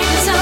take some